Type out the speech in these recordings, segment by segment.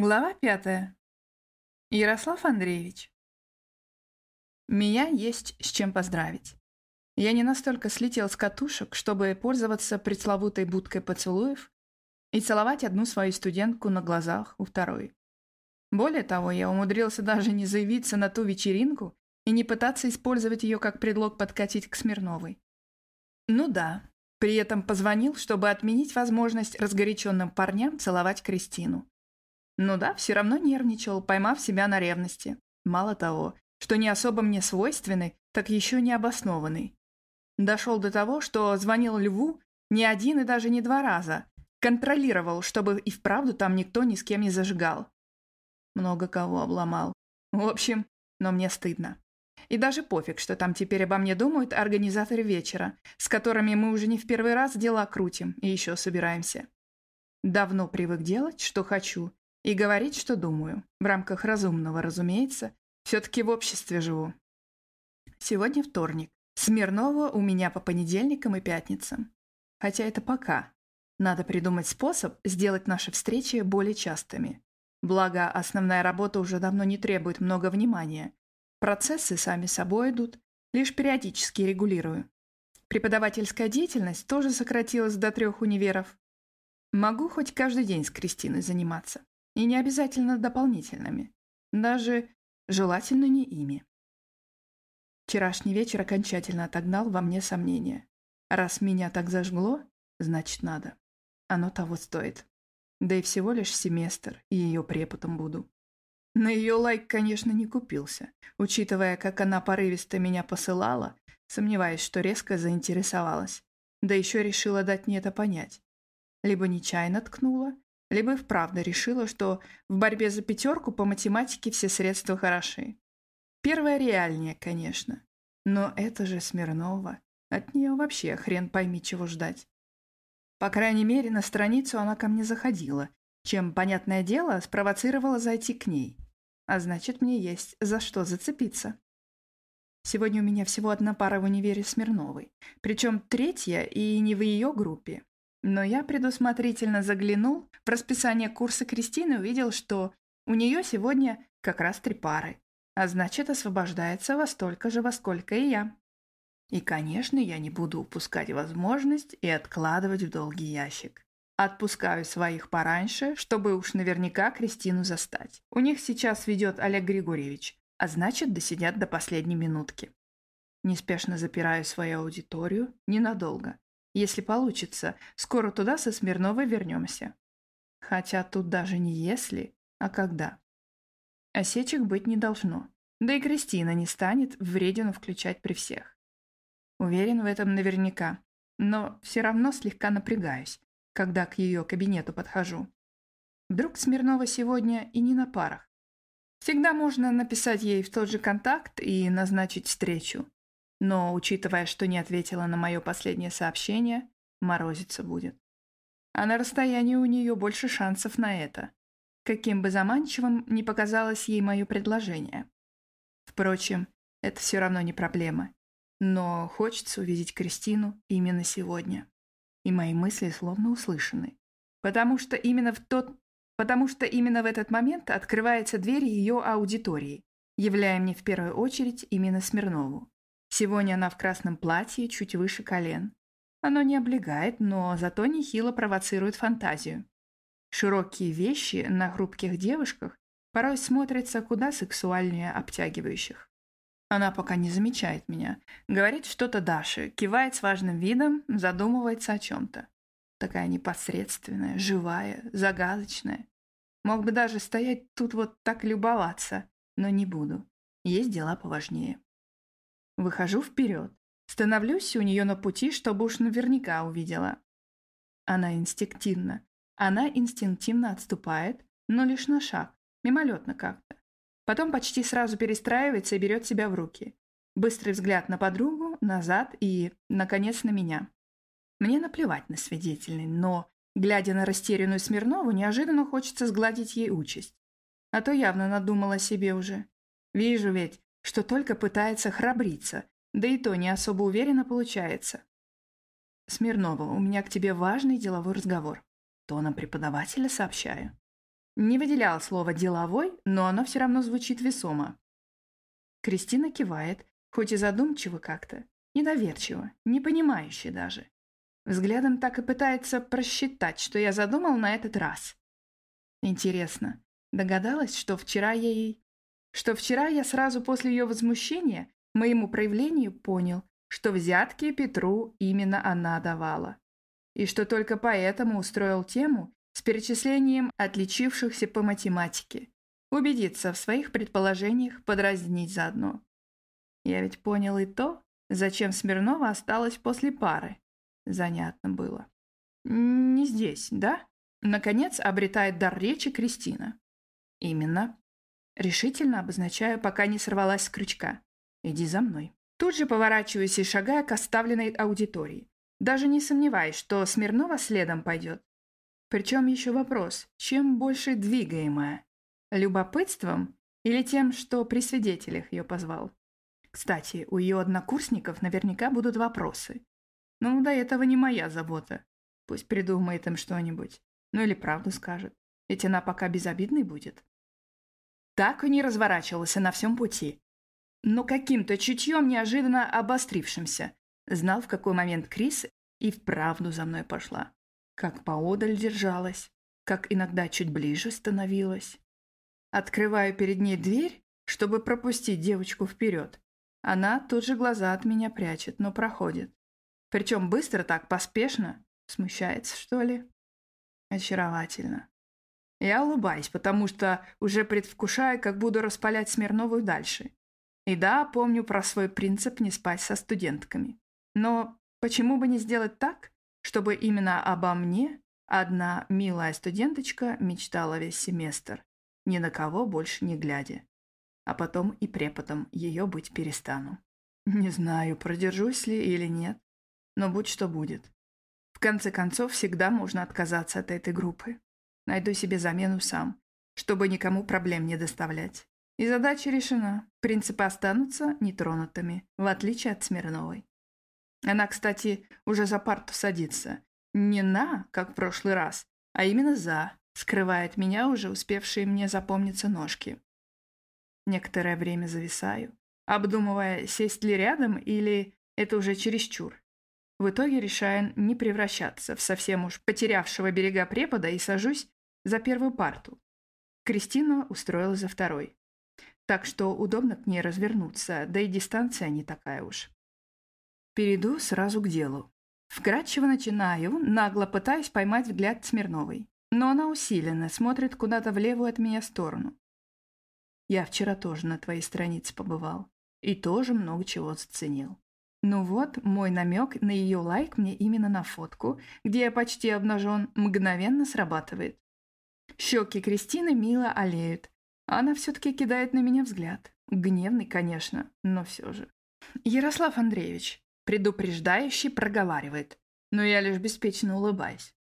Глава пятая. Ярослав Андреевич. Меня есть с чем поздравить. Я не настолько слетел с катушек, чтобы пользоваться пресловутой будкой поцелуев и целовать одну свою студентку на глазах у второй. Более того, я умудрился даже не заявиться на ту вечеринку и не пытаться использовать ее как предлог подкатить к Смирновой. Ну да, при этом позвонил, чтобы отменить возможность разгоряченным парням целовать Кристину. Ну да, все равно нервничал, поймав себя на ревности. Мало того, что не особо мне свойственный, так еще не обоснованный. Дошел до того, что звонил Льву не один и даже не два раза. Контролировал, чтобы и вправду там никто ни с кем не зажигал. Много кого обломал. В общем, но мне стыдно. И даже пофиг, что там теперь обо мне думают организаторы вечера, с которыми мы уже не в первый раз дела крутим и еще собираемся. Давно привык делать, что хочу, и говорить, что думаю. В рамках разумного, разумеется. Все-таки в обществе живу. Сегодня вторник. Смирнова у меня по понедельникам и пятницам. Хотя это пока. Надо придумать способ сделать наши встречи более частыми. Благо, основная работа уже давно не требует много внимания. Процессы сами собой идут, лишь периодически регулирую. Преподавательская деятельность тоже сократилась до трех универов. Могу хоть каждый день с Кристиной заниматься. И не обязательно дополнительными. Даже желательно не ими. Вчерашний вечер окончательно отогнал во мне сомнения. Раз меня так зажгло, значит надо. Оно того стоит. Да и всего лишь семестр, и ее преподом буду. На ее лайк, конечно, не купился, учитывая, как она порывисто меня посылала, сомневаясь, что резко заинтересовалась. Да еще решила дать мне это понять. Либо нечаянно ткнула, либо и вправду решила, что в борьбе за пятерку по математике все средства хороши. Первое реальнее, конечно. Но это же Смирнова. От нее вообще хрен пойми, чего ждать. По крайней мере, на страницу она ко мне заходила, чем, понятное дело, спровоцировала зайти к ней. А значит, мне есть за что зацепиться. Сегодня у меня всего одна пара в универе Смирновой, причем третья и не в ее группе. Но я предусмотрительно заглянул в расписание курса Кристины и увидел, что у нее сегодня как раз три пары, а значит освобождается во столько же, во сколько и я. И, конечно, я не буду упускать возможность и откладывать в долгий ящик. Отпускаю своих пораньше, чтобы уж наверняка Кристину застать. У них сейчас ведет Олег Григорьевич, а значит, досидят до последней минутки. Неспешно запираю свою аудиторию ненадолго, если получится, скоро туда со Смирновой вернемся. Хотя тут даже не если, а когда. Осечек быть не должно. Да и Кристина не станет вредину включать при всех. Уверен в этом наверняка. Но все равно слегка напрягаюсь, когда к ее кабинету подхожу. Вдруг Смирнова сегодня и не на парах. Всегда можно написать ей в тот же контакт и назначить встречу. Но, учитывая, что не ответила на мое последнее сообщение, морозиться будет. А на расстоянии у нее больше шансов на это. Каким бы заманчивым ни показалось ей мое предложение. Впрочем, это все равно не проблема. Но хочется увидеть Кристину именно сегодня. И мои мысли словно услышаны. Потому что именно в тот... Потому что именно в этот момент открывается дверь ее аудитории, являя мне в первую очередь именно Смирнову. Сегодня она в красном платье, чуть выше колен. Оно не облегает, но зато нехило провоцирует фантазию. Широкие вещи на хрупких девушках порой смотрятся куда сексуальнее обтягивающих. Она пока не замечает меня. Говорит что-то Даше, кивает с важным видом, задумывается о чем-то. Такая непосредственная, живая, загадочная. Мог бы даже стоять тут вот так любоваться, но не буду. Есть дела поважнее. Выхожу вперед. Становлюсь у нее на пути, чтобы уж наверняка увидела. Она инстинктивно. Она инстинктивно отступает, но лишь на шаг, мимолетно как-то. Потом почти сразу перестраивается и берет себя в руки. Быстрый взгляд на подругу, назад и, наконец, на меня. Мне наплевать на свидетельный, но, глядя на растерянную Смирнову, неожиданно хочется сгладить ей участь. А то явно надумала себе уже. Вижу ведь, что только пытается храбриться, да и то не особо уверенно получается. «Смирнова, у меня к тебе важный деловой разговор. Тоном преподавателя сообщаю. Не выделял слово «деловой», но оно все равно звучит весомо. Кристина кивает, хоть и задумчиво как-то, недоверчиво, непонимающе даже. Взглядом так и пытается просчитать, что я задумал на этот раз. Интересно, догадалась, что вчера я ей... Что вчера я сразу после ее возмущения моему проявлению понял, что взятки Петру именно она давала. И что только поэтому устроил тему с перечислением отличившихся по математике. Убедиться в своих предположениях, подразнить заодно. Я ведь понял и то, зачем Смирнова осталась после пары. Занятно было. Не здесь, да? Наконец обретает дар речи Кристина. Именно. Решительно обозначаю, пока не сорвалась с крючка. Иди за мной. Тут же поворачиваюсь и шагая к оставленной аудитории. Даже не сомневаюсь, что Смирнова следом пойдет. Причем еще вопрос, чем больше двигаемая? Любопытством или тем, что при свидетелях ее позвал? Кстати, у ее однокурсников наверняка будут вопросы. Ну, до этого не моя забота. Пусть придумает им что-нибудь. Ну или правду скажет. Ведь она пока безобидной будет. Так и не разворачивался на всем пути но каким-то чутьем неожиданно обострившимся. Знал, в какой момент Крис и вправду за мной пошла. Как поодаль держалась, как иногда чуть ближе становилась. Открываю перед ней дверь, чтобы пропустить девочку вперед. Она тут же глаза от меня прячет, но проходит. Причем быстро так, поспешно. Смущается, что ли? Очаровательно. Я улыбаюсь, потому что уже предвкушаю, как буду распалять Смирновую дальше. И да, помню про свой принцип не спать со студентками. Но почему бы не сделать так, чтобы именно обо мне одна милая студенточка мечтала весь семестр, ни на кого больше не глядя. А потом и преподом ее быть перестану. Не знаю, продержусь ли или нет, но будь что будет. В конце концов, всегда можно отказаться от этой группы. Найду себе замену сам, чтобы никому проблем не доставлять. И задача решена. Принципы останутся нетронутыми, в отличие от Смирновой. Она, кстати, уже за парту садится. Не на, как в прошлый раз, а именно за, скрывает меня уже успевшие мне запомниться ножки. Некоторое время зависаю, обдумывая, сесть ли рядом или это уже чересчур. В итоге решаю не превращаться в совсем уж потерявшего берега препода и сажусь за первую парту. Кристина устроилась за второй так что удобно к ней развернуться, да и дистанция не такая уж. Перейду сразу к делу. Вкратчиво начинаю, нагло пытаясь поймать взгляд Смирновой. Но она усиленно смотрит куда-то в левую от меня сторону. Я вчера тоже на твоей странице побывал. И тоже много чего заценил. Ну вот, мой намек на ее лайк мне именно на фотку, где я почти обнажен, мгновенно срабатывает. Щеки Кристины мило олеют, она все-таки кидает на меня взгляд. Гневный, конечно, но все же. Ярослав Андреевич, предупреждающий, проговаривает, но я лишь беспечно улыбаюсь.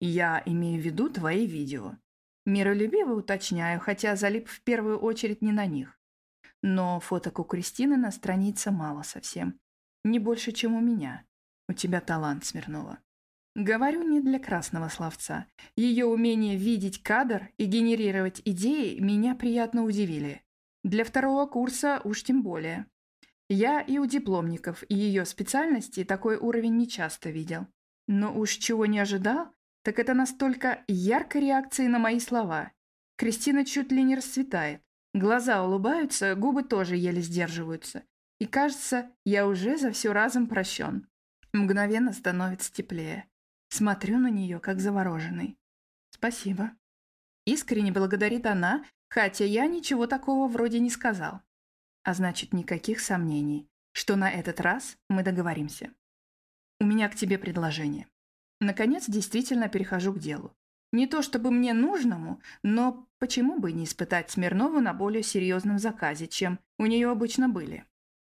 Я имею в виду твои видео. Миролюбиво уточняю, хотя залип в первую очередь не на них. Но фоток у Кристины на странице мало совсем. Не больше, чем у меня. У тебя талант, Смирнова. Говорю не для красного словца. Ее умение видеть кадр и генерировать идеи меня приятно удивили. Для второго курса уж тем более. Я и у дипломников, и ее специальности такой уровень не часто видел. Но уж чего не ожидал, так это настолько яркой реакции на мои слова. Кристина чуть ли не расцветает. Глаза улыбаются, губы тоже еле сдерживаются. И кажется, я уже за все разом прощен. Мгновенно становится теплее. Смотрю на нее, как завороженный. «Спасибо». Искренне благодарит она, хотя я ничего такого вроде не сказал. А значит, никаких сомнений, что на этот раз мы договоримся. У меня к тебе предложение. Наконец, действительно перехожу к делу. Не то чтобы мне нужному, но почему бы не испытать Смирнову на более серьезном заказе, чем у нее обычно были?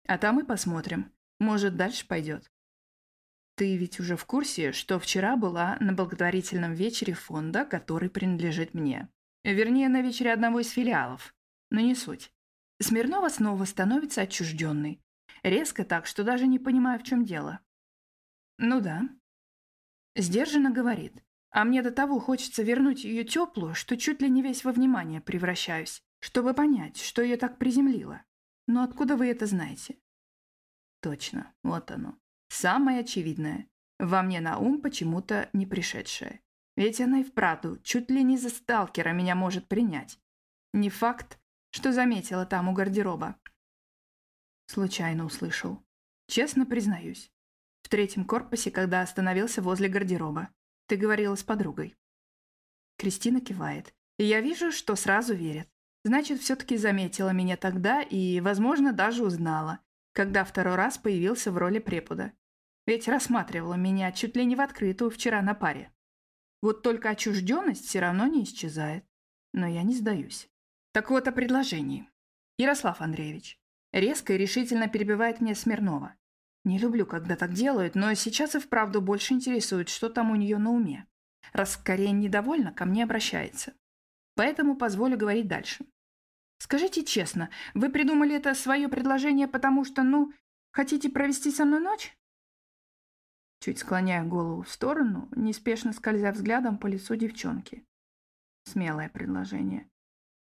А там и посмотрим. Может, дальше пойдет. Ты ведь уже в курсе, что вчера была на благотворительном вечере фонда, который принадлежит мне. Вернее, на вечере одного из филиалов. Но не суть. Смирнова снова становится отчужденной. Резко так, что даже не понимаю, в чем дело. Ну да. Сдержанно говорит. А мне до того хочется вернуть ее теплую, что чуть ли не весь во внимание превращаюсь, чтобы понять, что ее так приземлило. Но откуда вы это знаете? Точно, вот оно. Самое очевидное. Во мне на ум почему-то не пришедшее. Ведь она и вправду чуть ли не за сталкера меня может принять. Не факт, что заметила там у гардероба. Случайно услышал. Честно признаюсь. В третьем корпусе, когда остановился возле гардероба. Ты говорила с подругой. Кристина кивает. И я вижу, что сразу верит. Значит, все-таки заметила меня тогда и, возможно, даже узнала, когда второй раз появился в роли препода. Ведь рассматривала меня чуть ли не в открытую вчера на паре. Вот только отчужденность все равно не исчезает. Но я не сдаюсь. Так вот о предложении. Ярослав Андреевич. Резко и решительно перебивает мне Смирнова. Не люблю, когда так делают, но сейчас и вправду больше интересует, что там у нее на уме. Раз скорее недовольна, ко мне обращается. Поэтому позволю говорить дальше. Скажите честно, вы придумали это свое предложение, потому что, ну, хотите провести со мной ночь? Чуть склоняя голову в сторону, неспешно скользя взглядом по лицу девчонки. Смелое предложение.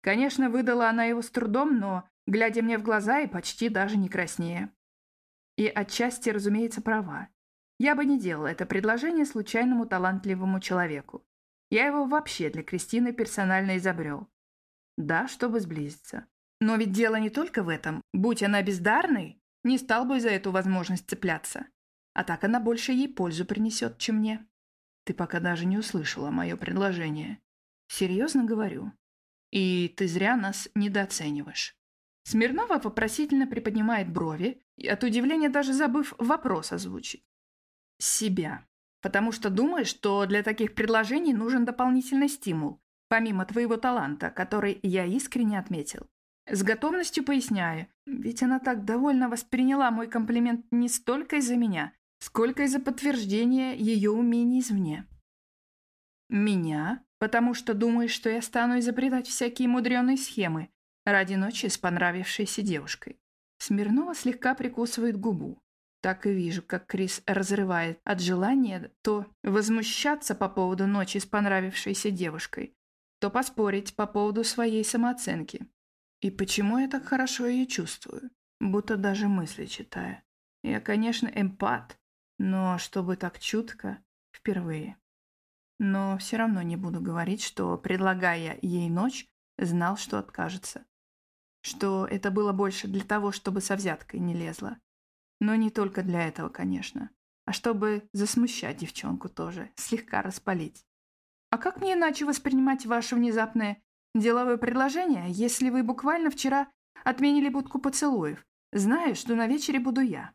Конечно, выдала она его с трудом, но, глядя мне в глаза и почти даже не краснее. И отчасти, разумеется, права. Я бы не делала это предложение случайному талантливому человеку. Я его вообще для Кристины персонально изобрел. Да, чтобы сблизиться. Но ведь дело не только в этом. Будь она бездарной, не стал бы за эту возможность цепляться. А так она больше ей пользу принесет, чем мне. Ты пока даже не услышала мое предложение. Серьезно говорю. И ты зря нас недооцениваешь. Смирнова вопросительно приподнимает брови, и от удивления даже забыв вопрос озвучить. Себя. Потому что думаешь, что для таких предложений нужен дополнительный стимул, помимо твоего таланта, который я искренне отметил. С готовностью поясняю, ведь она так довольно восприняла мой комплимент не столько из-за меня, сколько из-за подтверждения ее умений извне. Меня? Потому что думаешь, что я стану изобретать всякие мудреные схемы ради ночи с понравившейся девушкой. Смирнова слегка прикусывает губу. Так и вижу, как Крис разрывает от желания то возмущаться по поводу ночи с понравившейся девушкой, то поспорить по поводу своей самооценки. И почему я так хорошо ее чувствую? Будто даже мысли читаю. Я, конечно, эмпат, но чтобы так чутко, впервые. Но все равно не буду говорить, что, предлагая ей ночь, знал, что откажется. Что это было больше для того, чтобы со взяткой не лезла. Но не только для этого, конечно. А чтобы засмущать девчонку тоже, слегка распалить. А как мне иначе воспринимать ваше внезапное деловое предложение, если вы буквально вчера отменили будку поцелуев, зная, что на вечере буду я?